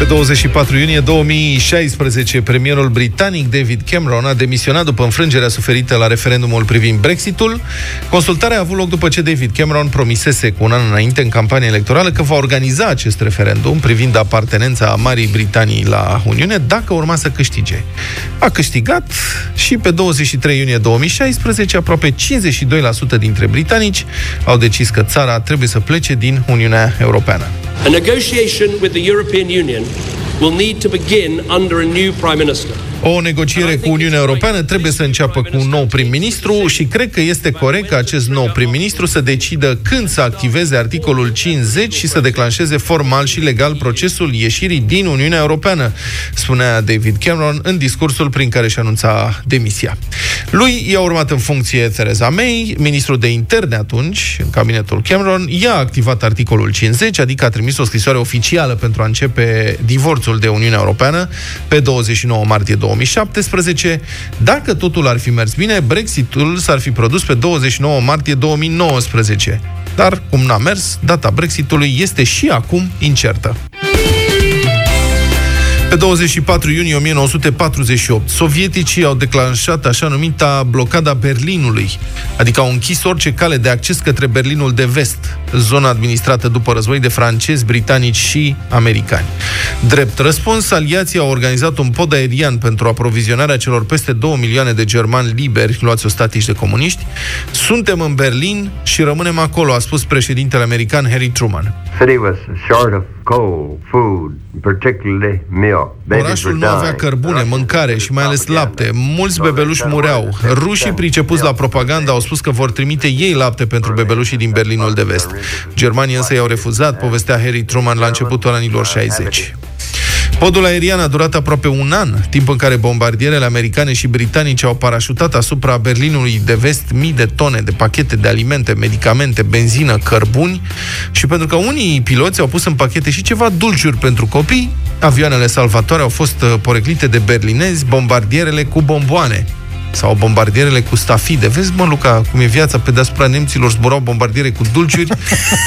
Pe 24 iunie 2016, premierul britanic David Cameron a demisionat după înfrângerea suferită la referendumul privind Brexitul. Consultarea a avut loc după ce David Cameron promisese cu un an înainte în campania electorală că va organiza acest referendum privind apartenența Marii Britanii la Uniune dacă urma să câștige. A câștigat și pe 23 iunie 2016 aproape 52% dintre britanici au decis că țara trebuie să plece din Uniunea Europeană. A negotiation with the European Union will need to begin under a new Prime Minister. O negociere cu Uniunea Europeană trebuie să înceapă cu un nou prim-ministru și cred că este corect ca acest nou prim-ministru să decidă când să activeze articolul 50 și să declanșeze formal și legal procesul ieșirii din Uniunea Europeană, spunea David Cameron în discursul prin care și anunța demisia. Lui i-a urmat în funcție Theresa May, ministrul de interne atunci, în cabinetul Cameron, i-a activat articolul 50, adică a trimis o scrisoare oficială pentru a începe divorțul de Uniunea Europeană pe 29 martie 2017. Dacă totul ar fi mers bine, Brexitul s-ar fi produs pe 29 martie 2019. Dar, cum n-a mers, data Brexitului este și acum incertă. Pe 24 iunie 1948, sovieticii au declanșat așa numita blocada Berlinului, adică au închis orice cale de acces către Berlinul de vest, zona administrată după război de francezi, britanici și americani. Drept răspuns, aliații au organizat un pod aerian pentru aprovizionarea celor peste 2 milioane de germani liberi luați ostatici de comuniști. Suntem în Berlin și rămânem acolo, a spus președintele american Harry Truman. city was short of coal, food, particularly milk. Babies Orașul were nu avea dying. cărbune, mâncare și mai ales lapte. Mulți bebeluși mureau. Rușii pricepuți la propaganda au spus că vor trimite ei lapte pentru bebelușii din Berlinul de vest. Germanii însă i-au refuzat, povestea Harry Truman la începutul anilor 60. Podul aerian a durat aproape un an, timp în care bombardierele americane și britanice au parașutat asupra Berlinului de vest mii de tone de pachete de alimente, medicamente, benzină, cărbuni și pentru că unii piloți au pus în pachete și ceva dulciuri pentru copii, avioanele salvatoare au fost uh, poreclite de berlinezi, bombardierele cu bomboane sau bombardierele cu stafide. Vezi, mă, Luca, cum e viața? Pe deasupra nemților zburau bombardiere cu dulciuri,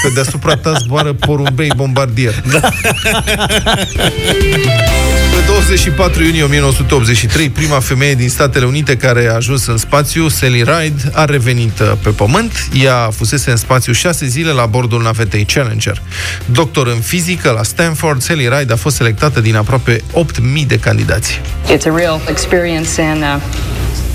pe deasupra ta zboară porumbei bombardier. Da. Pe 24 iunie 1983, prima femeie din Statele Unite care a ajuns în spațiu, Sally Ride, a revenit uh, pe pământ. Ea fusese în spațiu șase zile la bordul navetei Challenger. Doctor în fizică la Stanford, Sally Ride a fost selectată din aproape 8.000 de candidați. It's a real experience and uh,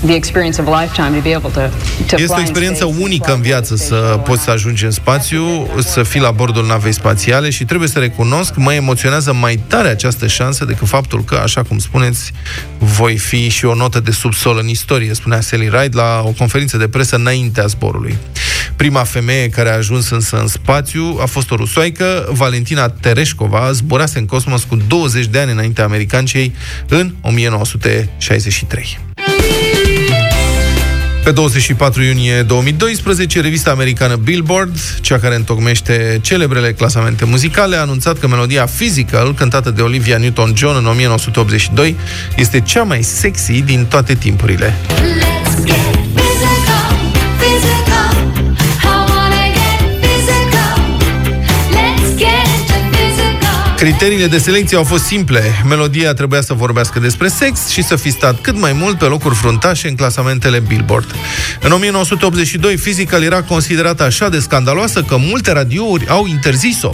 the experience of a lifetime to be able to, to Este fly o in experiență space. unică în viață să poți să ajungi în spațiu, să fii la bordul navei spațiale și trebuie să recunosc, mă emoționează mai tare această șansă decât faptul că, așa cum spuneți, voi fi și o notă de subsol în istorie, spunea Sally Ride la o conferință de presă înaintea zborului. Prima femeie care a ajuns însă în spațiu a fost o rusoaică, Valentina Tereșcova, zburase în cosmos cu 20 de ani înaintea americancei în 1963. Pe 24 iunie 2012, revista americană Billboard, cea care întocmește celebrele clasamente muzicale, a anunțat că melodia Physical, cântată de Olivia Newton-John în 1982, este cea mai sexy din toate timpurile. Let's get Criteriile de selecție au fost simple. Melodia trebuia să vorbească despre sex și să fi stat cât mai mult pe locuri fruntașe în clasamentele Billboard. În 1982, Physical era considerată așa de scandaloasă că multe radiouri au interzis-o.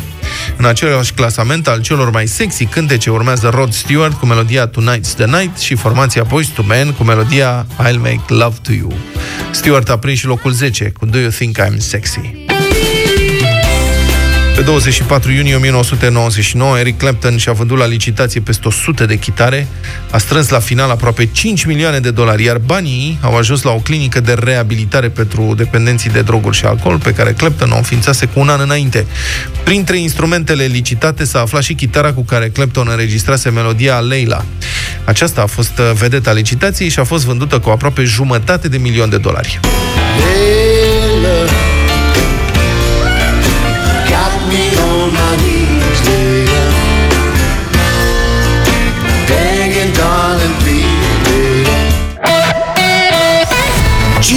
În același clasament al celor mai sexy cântece urmează Rod Stewart cu melodia Tonight's the Night și formația Boyz II Men cu melodia I'll Make Love to You. Stewart a prins și locul 10 cu Do You Think I'm Sexy? Pe 24 iunie 1999, Eric Clapton și-a vândut la licitație peste 100 de chitare, a strâns la final aproape 5 milioane de dolari, iar banii au ajuns la o clinică de reabilitare pentru dependenții de droguri și alcool, pe care Clapton o înființase cu un an înainte. Printre instrumentele licitate s-a aflat și chitara cu care Clapton înregistrase melodia Leila. Aceasta a fost uh, vedeta licitației și a fost vândută cu aproape jumătate de milion de dolari. Got